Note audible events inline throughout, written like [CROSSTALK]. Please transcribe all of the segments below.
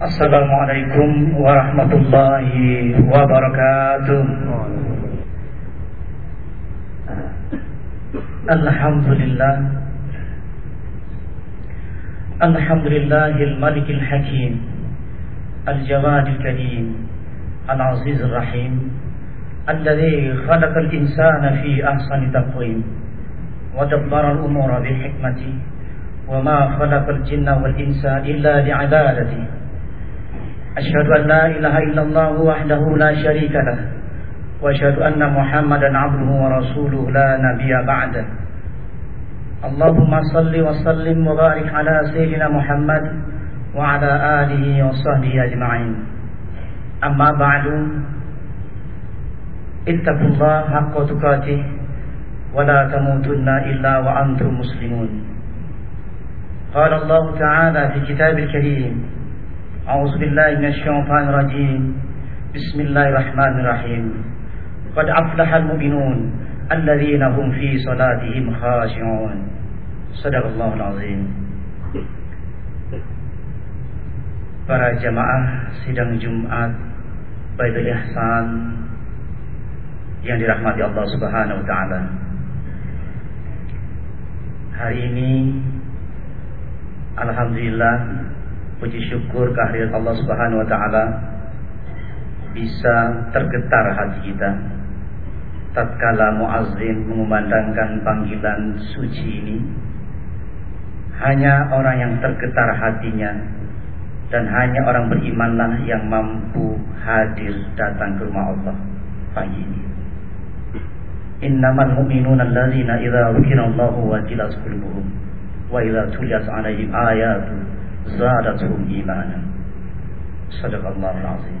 Assalamualaikum warahmatullahi wabarakatuh Alhamdulillah Alhamdulillahil malikil hakim Al-jawadil kadim Al-aziz rahim الذي خلق الإنسان في أحسن تقويم ودبر الأمور بحكمته وما خلق الجن والإنس إلا لعبادته أشهد أن لا إله إلا الله وحده لا شريك له وأشهد أن محمدا عبده ورسوله لا نبي بعده اللهم صل وسلم وبارك على سيدنا محمد وعلى آله وصحبه أجمعين. أما بعد اتقوا الله حق تقاته ولا تموتن إلا وأنتم مسلمون. قال الله تعالى في كتاب الكريم أعوذ بالله من الشيطان الرجيم. بسم الله الرحمن الرحيم. قد أفلح المؤمنون الذين هم في صلاتهم خاشعون. صدق الله العظيم. Para jamaah sidang Jumat Baitul Ihsan yang dirahmati Allah Subhanahu wa taala. Hari ini alhamdulillah puji syukur kehadirat Allah Subhanahu wa taala bisa tergetar hati kita tatkala muazzin mengumandangkan panggilan suci ini hanya orang yang tergetar hatinya dan hanya orang berimanlah yang mampu hadir datang ke rumah Allah pagi ini. Innamal mu'minuna alladzina idza dzukira Allahu wajilat qulubuhum wa idza tuliyat 'alaihim ayatu zadatuhum imanan. Sadaqallahul azim.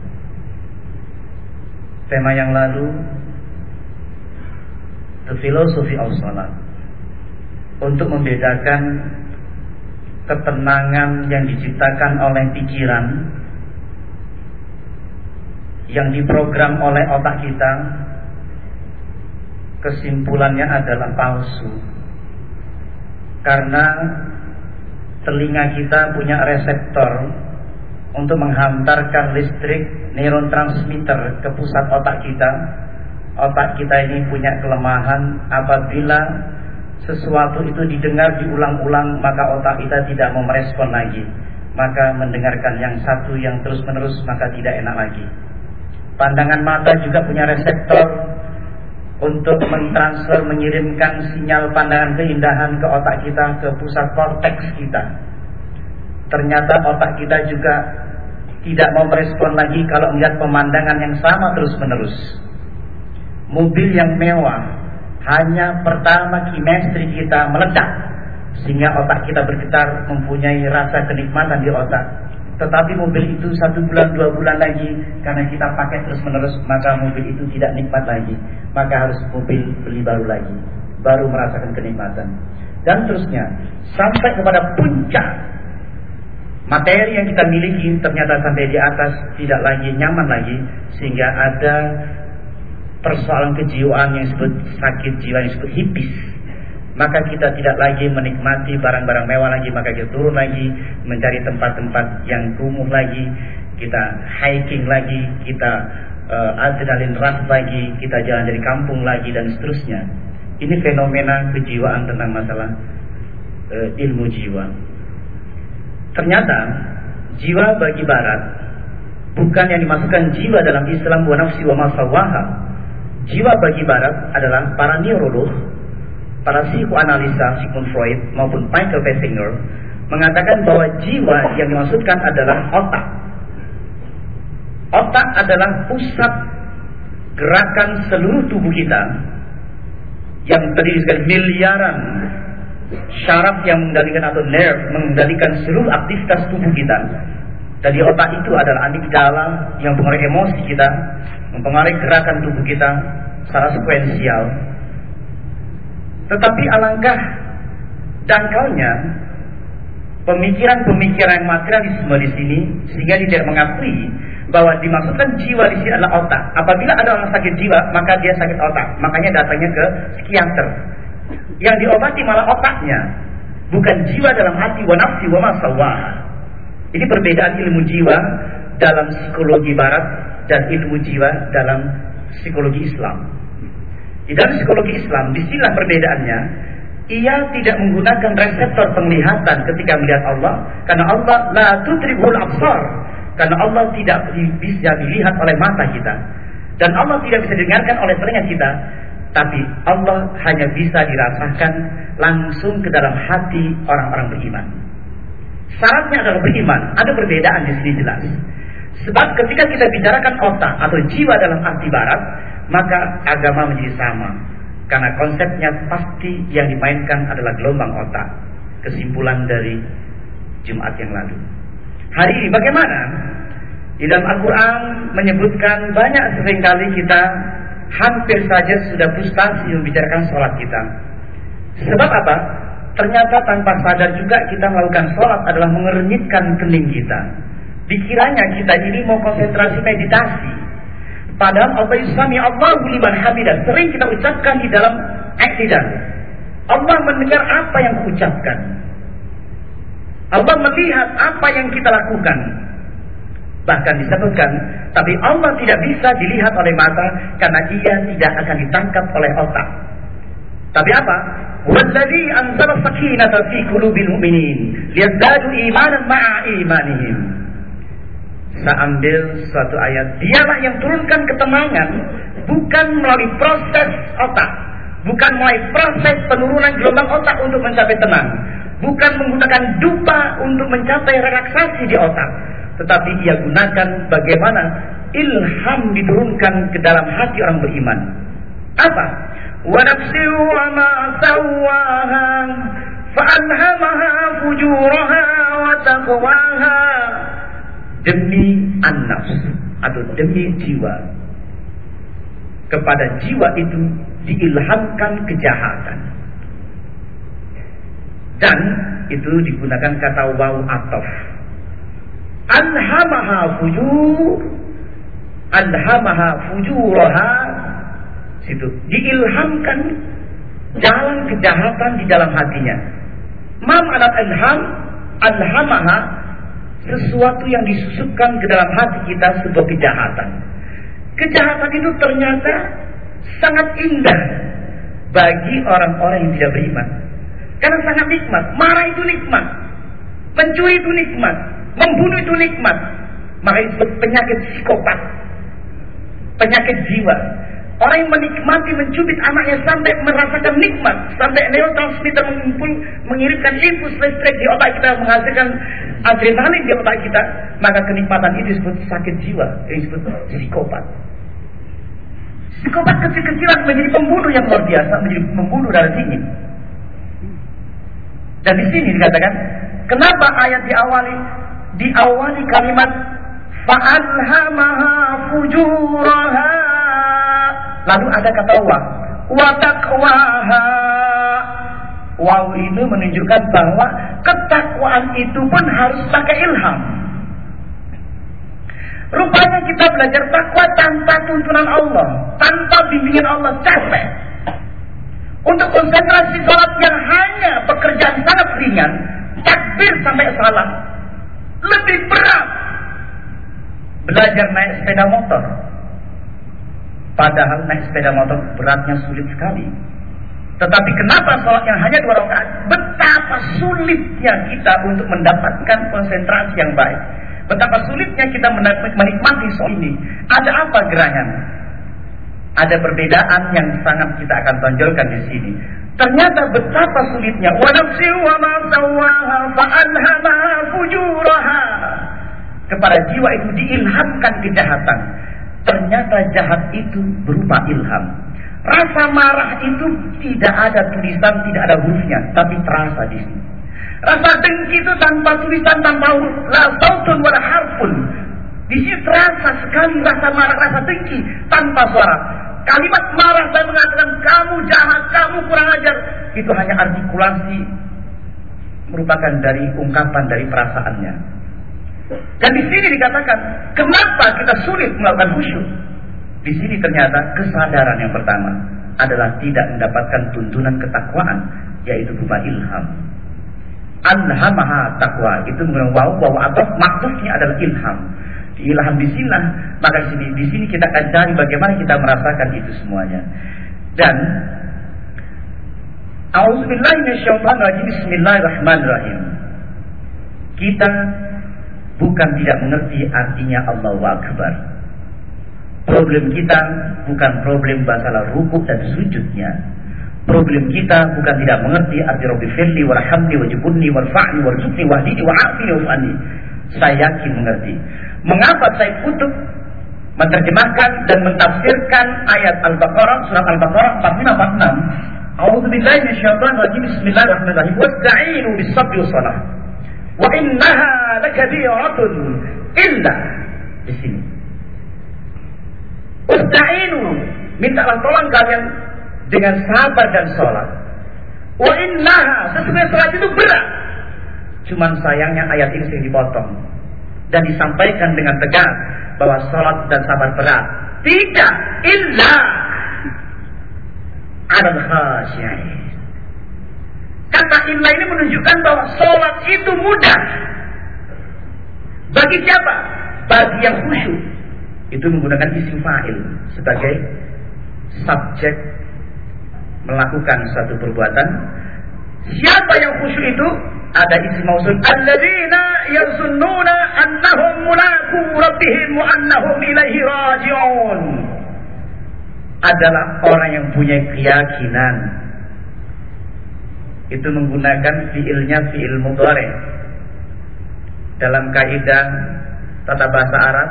Tema yang lalu The Philosophy of Salat untuk membedakan ketenangan yang diciptakan oleh pikiran yang diprogram oleh otak kita kesimpulannya adalah palsu karena telinga kita punya reseptor untuk menghantarkan listrik neurotransmitter ke pusat otak kita. Otak kita ini punya kelemahan apabila sesuatu itu didengar diulang-ulang maka otak kita tidak mau merespon lagi. Maka mendengarkan yang satu yang terus-menerus maka tidak enak lagi. Pandangan mata juga punya reseptor untuk mentransfer mengirimkan sinyal pandangan keindahan ke otak kita ke pusat korteks kita ternyata otak kita juga tidak mau merespon lagi kalau melihat pemandangan yang sama terus-menerus mobil yang mewah hanya pertama kimestri kita meledak sehingga otak kita bergetar mempunyai rasa kenikmatan di otak. Tetapi mobil itu satu bulan dua bulan lagi karena kita pakai terus menerus maka mobil itu tidak nikmat lagi. Maka harus mobil beli baru lagi. Baru merasakan kenikmatan. Dan terusnya sampai kepada puncak. Materi yang kita miliki ternyata sampai di atas tidak lagi nyaman lagi sehingga ada persoalan kejiwaan yang disebut sakit jiwa yang disebut hipis maka kita tidak lagi menikmati barang-barang mewah lagi maka kita turun lagi mencari tempat-tempat yang kumuh lagi kita hiking lagi kita uh, adrenalin rush lagi kita jalan dari kampung lagi dan seterusnya. Ini fenomena kejiwaan tentang masalah uh, ilmu jiwa. Ternyata jiwa bagi barat bukan yang dimasukkan jiwa dalam Islam wa nafsi wa masawaha Jiwa bagi barat adalah para neurolog, para psikoanalisa Sigmund Freud maupun Michael Basinger mengatakan bahwa jiwa yang dimaksudkan adalah otak. Otak adalah pusat gerakan seluruh tubuh kita yang terdiri dari miliaran syaraf yang mengendalikan atau nerve mengendalikan seluruh aktivitas tubuh kita. Jadi otak itu adalah amigdala yang mempengaruhi emosi kita, mempengaruhi gerakan tubuh kita secara sekuensial. Tetapi alangkah dangkalnya pemikiran-pemikiran materialisme di sini sehingga tidak mengakui bahwa dimaksudkan jiwa di sini adalah otak. Apabila ada orang sakit jiwa, maka dia sakit otak. Makanya datangnya ke psikiater. Yang diobati malah otaknya, bukan jiwa dalam hati wa nafsi wa Ini perbedaan ilmu jiwa dalam psikologi barat dan ilmu jiwa dalam psikologi Islam. Di dalam psikologi Islam, di sinilah perbedaannya. Ia tidak menggunakan reseptor penglihatan ketika melihat Allah, karena Allah la tudrikul absar, karena Allah tidak bisa dilihat oleh mata kita, dan Allah tidak bisa didengarkan oleh telinga kita, tapi Allah hanya bisa dirasakan langsung ke dalam hati orang-orang beriman. Syaratnya adalah beriman. Ada perbedaan di sini jelas. Sebab ketika kita bicarakan otak atau jiwa dalam arti barat, maka agama menjadi sama. Karena konsepnya pasti yang dimainkan adalah gelombang otak. Kesimpulan dari Jumat yang lalu. Hari ini bagaimana? Di dalam Al-Quran menyebutkan banyak sering kali kita hampir saja sudah frustasi membicarakan sholat kita. Sebab apa? Ternyata tanpa sadar juga kita melakukan sholat adalah mengernyitkan kening kita. Dikiranya kita ini mau konsentrasi meditasi. Padahal Allah Islami Allah liman hamidah. Sering kita ucapkan di dalam aktidal. Allah mendengar apa yang ucapkan. Allah melihat apa yang kita lakukan. Bahkan disebutkan, tapi Allah tidak bisa dilihat oleh mata karena ia tidak akan ditangkap oleh otak. Tapi apa? Walladzi anzala sakinata fi qulubil mu'minin liyazdadu imanan ma'a imanihim. Saya ambil suatu ayat. Dialah yang turunkan ketenangan bukan melalui proses otak, bukan melalui proses penurunan gelombang otak untuk mencapai tenang, bukan menggunakan dupa untuk mencapai relaksasi di otak, tetapi ia gunakan bagaimana ilham diturunkan ke dalam hati orang beriman. Apa? Wa taqwaha demi an-nafs atau demi jiwa. Kepada jiwa itu diilhamkan kejahatan. Dan itu digunakan kata waw atof. Alhamaha fujur Alhamaha fujuraha situ diilhamkan jalan kejahatan di dalam hatinya. Mam alat ilham alhamaha sesuatu yang disusupkan ke dalam hati kita sebuah kejahatan. Kejahatan itu ternyata sangat indah bagi orang-orang yang tidak beriman. Karena sangat nikmat. Marah itu nikmat. Mencuri itu nikmat. Membunuh itu nikmat. Maka itu penyakit psikopat. Penyakit jiwa. Orang yang menikmati mencubit anaknya sampai merasakan nikmat. Sampai neurotransmitter mengumpul, mengirimkan impuls listrik di otak kita. Menghasilkan adrenalin di otak kita. Maka kenikmatan itu disebut sakit jiwa. Ini disebut psikopat. Psikopat kecil-kecilan menjadi pembunuh yang luar biasa. Menjadi pembunuh darah dingin. Dan di sini dikatakan, kenapa ayat diawali diawali kalimat fa'alhamaha fujuraha lalu ada kata wa wa taqwaha Waw itu menunjukkan bahwa ketakwaan itu pun harus pakai ilham. Rupanya kita belajar takwa tanpa tuntunan Allah, tanpa bimbingan Allah capek. Untuk konsentrasi sholat yang hanya pekerjaan sangat ringan, takbir sampai salam, lebih berat. Belajar naik sepeda motor. Padahal naik sepeda motor beratnya sulit sekali. Tetapi kenapa sholat yang hanya dua rakaat? Betapa sulitnya kita untuk mendapatkan konsentrasi yang baik. Betapa sulitnya kita menikmati sholat ini. Ada apa gerangan? Ada perbedaan yang sangat kita akan tonjolkan di sini. Ternyata betapa sulitnya. Wa nafsi wa ma fujuraha. Kepada jiwa itu diilhamkan kejahatan. Ternyata jahat itu berupa ilham. Rasa marah itu tidak ada tulisan, tidak ada hurufnya, tapi terasa di sini. Rasa dengki itu tanpa tulisan, tanpa huruf, la sautun wala harfun. Di sini terasa sekali rasa marah, rasa dengki tanpa suara. Kalimat marah saya mengatakan kamu jahat, kamu kurang ajar. Itu hanya artikulasi merupakan dari ungkapan dari perasaannya. Dan di sini dikatakan, kenapa kita sulit melakukan khusyuk? Di sini ternyata kesadaran yang pertama adalah tidak mendapatkan tuntunan ketakwaan, yaitu berupa ilham. Alhamaha taqwa. Itu menggunakan waw, waw atau maksudnya adalah ilham. Ilham di sini, maka di sini, di sini kita akan cari bagaimana kita merasakan itu semuanya. Dan Auzubillahi Bismillahirrahmanirrahim. Kita bukan tidak mengerti artinya Allahu Akbar. Problem kita bukan problem masalah rukuk dan sujudnya. Problem kita bukan tidak mengerti arti Rabbi firli warhamni wajibunni warfa'ni warzuqni wahdini wa'afini. Saya yakin mengerti. Mengapa saya kutub menerjemahkan dan mentafsirkan ayat Al-Baqarah surat Al-Baqarah 45 46 A'udzu Bismillahirrahmanirrahim Wasta'inu bis-sabri was-salah Wa innaha lakabiratun illa di sini. Usta'inu mintalah tolong kalian dengan sabar dan sholat. Wa innaha sesungguhnya sholat itu berat. Cuman sayangnya ayat ini sering dipotong dan disampaikan dengan tegas bahwa sholat dan sabar berat. Tidak illa [LAUGHS] ada khasyain. Kata illa ini menunjukkan bahwa sholat itu mudah. Bagi siapa? Bagi yang khusyuk. Itu menggunakan isim fa'il sebagai subjek melakukan suatu perbuatan. Siapa yang khusyuk itu? Ada isim mausul. Alladzina yazunnuna annahum mulaku rabbihim wa annahum ilaihi raji'un. Adalah orang yang punya keyakinan itu menggunakan fiilnya fiil mudhari. Dalam kaidah tata bahasa Arab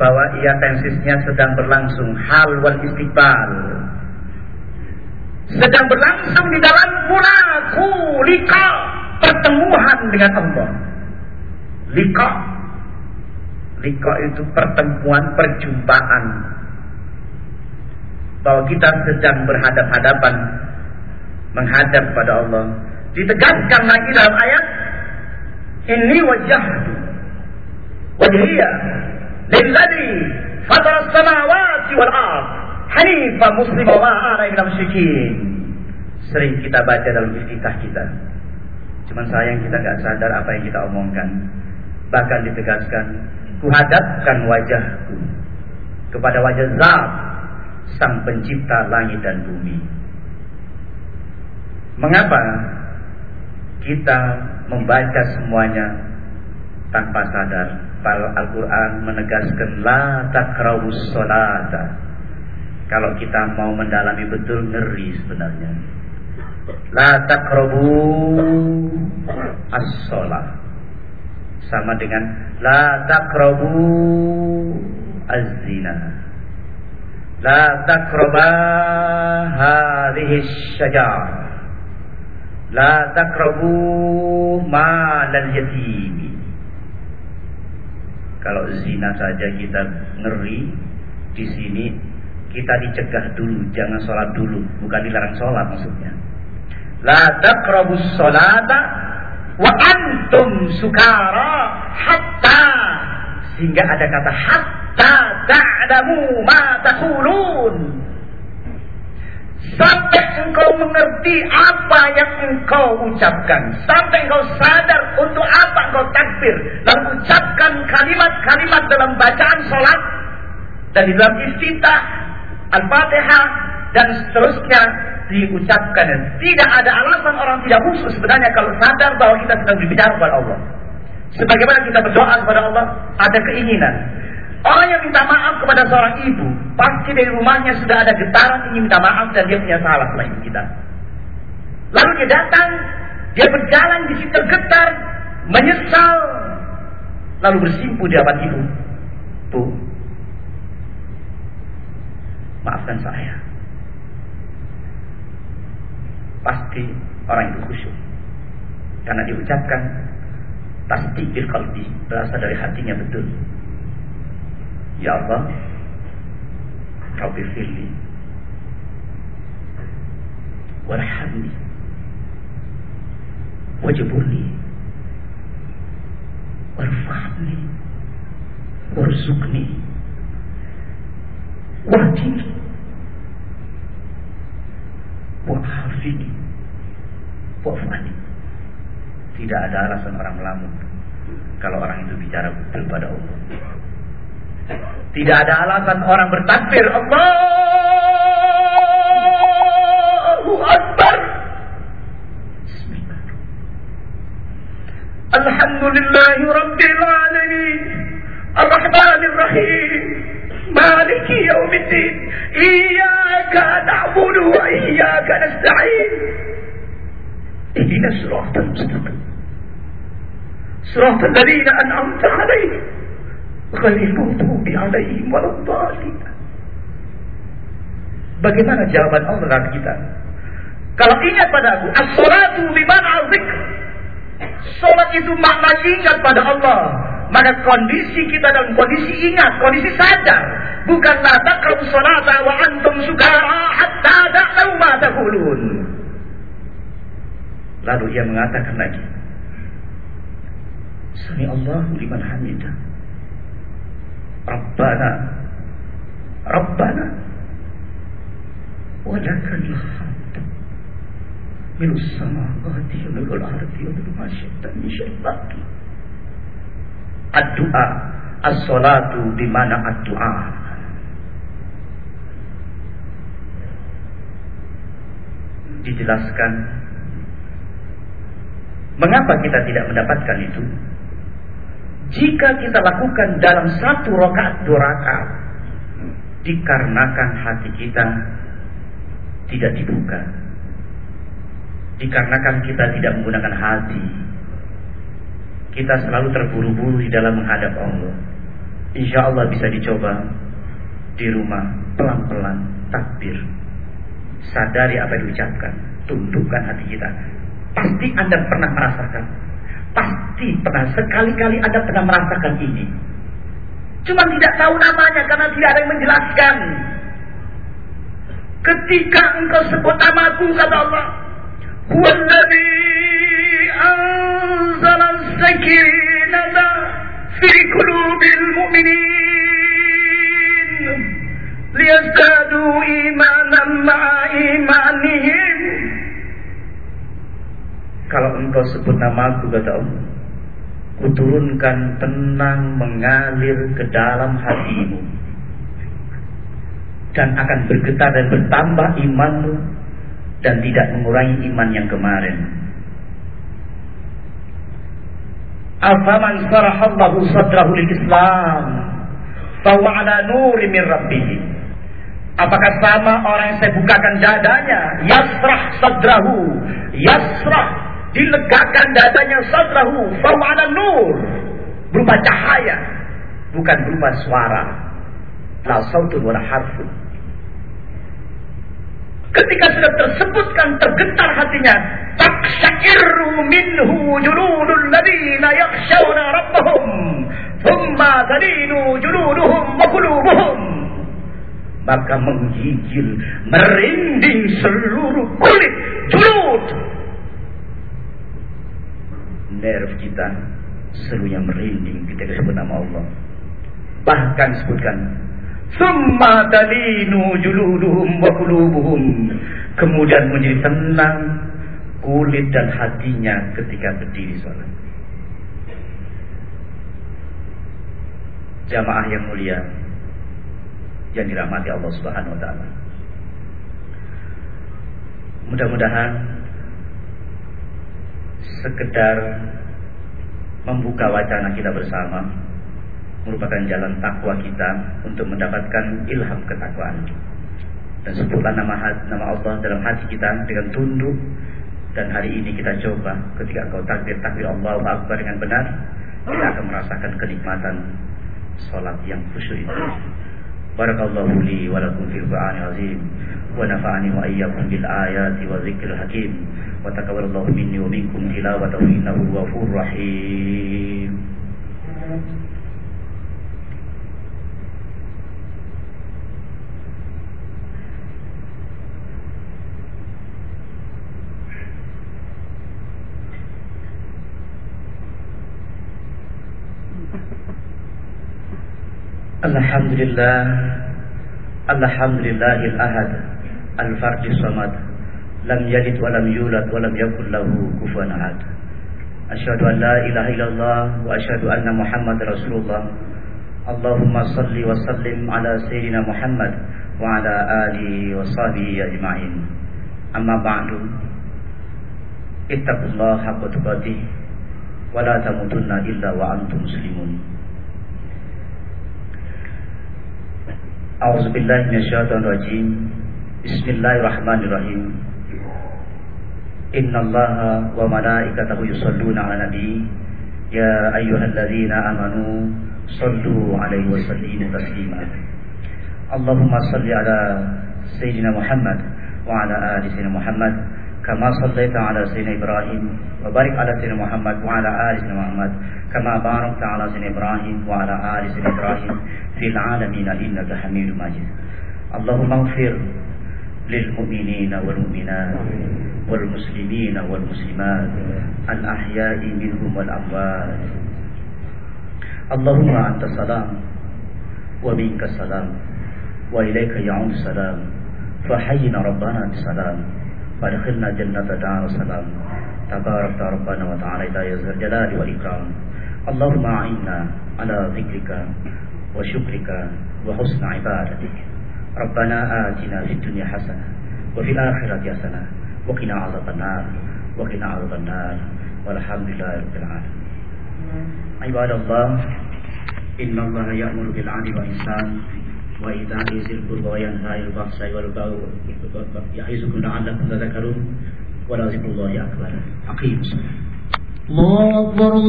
bahwa ia tensisnya sedang berlangsung hal wal istiqbal. Sedang berlangsung di dalam mulaku lika pertemuan dengan Allah. Lika Lika itu pertemuan perjumpaan bahwa kita sedang berhadap-hadapan menghadap pada Allah. Ditegaskan lagi dalam ayat ini wajah wajhiya lilladzi fatara as-samawati wal ard hanifa muslima wa ana minal musyrikin. Sering kita baca dalam istiqah kita. Cuman sayang kita nggak sadar apa yang kita omongkan. Bahkan ditegaskan, kuhadapkan wajahku kepada wajah Zat sang pencipta langit dan bumi. Mengapa kita membaca semuanya tanpa sadar? Kalau Al-Quran menegaskan la takrabus solata. Kalau kita mau mendalami betul ngeri sebenarnya. La takrabu as-sholat. Sama dengan la takrabu az-zina. La syajar La takrabu malal yatim. Kalau zina saja kita ngeri, di sini kita dicegah dulu, jangan sholat dulu, bukan dilarang sholat maksudnya. La takrabu sholata wa antum sukara hatta sehingga ada kata hatta ta'lamu ma taqulun Sampai engkau mengerti apa yang engkau ucapkan. Sampai engkau sadar untuk apa engkau takbir. Lalu ucapkan kalimat-kalimat dalam bacaan sholat. Dan di dalam istitah, Al-Fatihah, dan seterusnya diucapkan. Dan tidak ada alasan orang tidak khusus sebenarnya kalau sadar bahwa kita sedang berbicara kepada Allah. Sebagaimana kita berdoa kepada Allah, ada keinginan. Orang yang minta maaf kepada seorang ibu, pasti dari rumahnya sudah ada getaran ingin minta maaf dan dia punya salah ibu kita. Lalu dia datang, dia berjalan di situ getar, menyesal, lalu bersimpu di hadapan ibu. Bu, maafkan saya. Pasti orang itu khusyuk. Karena diucapkan pasti kalbi berasal dari hatinya betul. Ya Allah, Rabbi firli. Warhamni wajburni warfa'ni warzuqni wahdini wa'afini wa'afani tidak ada alasan orang melamun kalau orang itu bicara betul pada Allah. Tidak ada alasan orang bertakbir Allahu Akbar. Alhamdulillahi Rabbil Alamin Ar-Rahman Ar-Rahim Maliki Yawmiddin Iyaka na'budu wa iyaka nasta'in Ihdinas siratal mustaqim صراط الذين أنعمت عليهم Ghairil maghdubi alaihim waladdallin. Bagaimana jawaban Allah terhadap kita? Kalau ingat padaku, as-salatu bimana zikr. Salat itu maknanya ingat pada Allah. Maka kondisi kita dalam kondisi ingat, kondisi sadar. Bukanlah takrabu salat wa antum sukara hatta da'tau ma taqulun. Lalu ia mengatakan lagi. Sami Allah liman hamidah. Rabbana. Rabbana. Samawati wa min al-ardi wa min ma syi'ta min syai'in baqi. Ad-du'a. As-salatu di mana ad-du'a. Dijelaskan. Mengapa kita tidak mendapatkan itu jika kita lakukan dalam satu rakaat dua rakaat dikarenakan hati kita tidak dibuka dikarenakan kita tidak menggunakan hati. Kita selalu terburu-buru di dalam menghadap Allah. Insya Allah bisa dicoba di rumah pelan-pelan takbir. Sadari apa yang diucapkan. Tundukkan hati kita. Pasti anda pernah merasakan Pasti pernah sekali-kali Anda pernah merasakan ini. Cuma tidak tahu namanya karena tidak ada yang menjelaskan. Ketika engkau sebut namaku kata Allah, "Huwallazi anzala sakinata fi qulubil mu'minin liyazdadu imanan ma'a imanihim." Kalau engkau sebut namaku kata Allah Kuturunkan tenang mengalir ke dalam hatimu. Dan akan bergetar dan bertambah imanmu Dan tidak mengurangi iman yang kemarin. Afaman sarahallahu sadrahu lil Islam Fahuwa ala nuri min Apakah sama orang yang saya bukakan dadanya? Yasrah sadrahu Yasrah dilegakan dadanya sadrahu fawana nur. Berupa cahaya bukan berupa suara. La sautun wala harfun. Ketika sudah tersebutkan tergetar hatinya taksyairu minhu juludul ladina yakhshawna rabbahum thumma tadinu juluduhum wa maka menggigil merinding seluruh kulit julud nerve kita seluruhnya merinding ketika disebut nama Allah. Bahkan sebutkan Summa talinu juluduhum wa qulubuhum. Kemudian menjadi tenang kulit dan hatinya ketika berdiri salat. Jamaah yang mulia yang dirahmati Allah Subhanahu wa taala. Mudah-mudahan sekedar membuka wacana kita bersama merupakan jalan takwa kita untuk mendapatkan ilham ketakwaan. Dan sebutlah nama nama Allah dalam hati kita dengan tunduk dan hari ini kita coba ketika kau takbir takbir Allah Akbar dengan benar kita akan merasakan kenikmatan salat yang khusyuk itu. Barakallahu li wa lakum fil Qur'anil azim ونفعني وإياكم بالآيات وذكر الحكيم. وتقبل الله مني ومنكم تلاوته إنه الغفور الرحيم. الحمد لله الحمد لله الأحد. الفرد الصمد. wa lam yulad wa lam yakul lahu kufuwan ahad. أشهد أن لا إله إلا الله وأشهد أن محمد رسول الله. اللهم صل وسلم على سيدنا محمد وعلى آله وصحبه أجمعين. أما بعد اتقوا الله حق تقاته ولا تموتن إلا وأنتم مسلمون. أعوذ بالله من الشيطان الرجيم. بسم الله الرحمن الرحيم إن الله وملائكته يصلون على النبي يا أيها الذين آمنوا صلوا عليه وسلموا تسليما اللهم صل على سيدنا محمد وعلى آل سيدنا محمد كما صليت على سيدنا إبراهيم وبارك على سيدنا محمد وعلى آل سيدنا محمد كما باركت على سيدنا إبراهيم وعلى آل سيدنا إبراهيم في العالمين إنك حميد مجيد اللهم اغفر للمؤمنين والمؤمنات والمسلمين والمسلمات الأحياء منهم والأموات. اللهم أنت السلام ومنك السلام وإليك يعود السلام. فحينا ربنا بالسلام وادخلنا جنة دار السلام تبارك ربنا وتعالى يا ذا الجلال والإكرام. اللهم أعنا على ذكرك وشكرك وحسن عبادتك. ربنا آتنا في الدنيا حسنة وفي الآخرة حسنة وقنا عذاب النار وقنا عذاب النار والحمد لله رب العالمين. عباد الله إن الله يأمر بالعدل والإحسان وإيتاء ذي القربى وينهى عن الفحشاء والبغي يعظكم لعلكم تذكرون ولذكر الله أكبر. أقيموا الصلاة. الله أكبر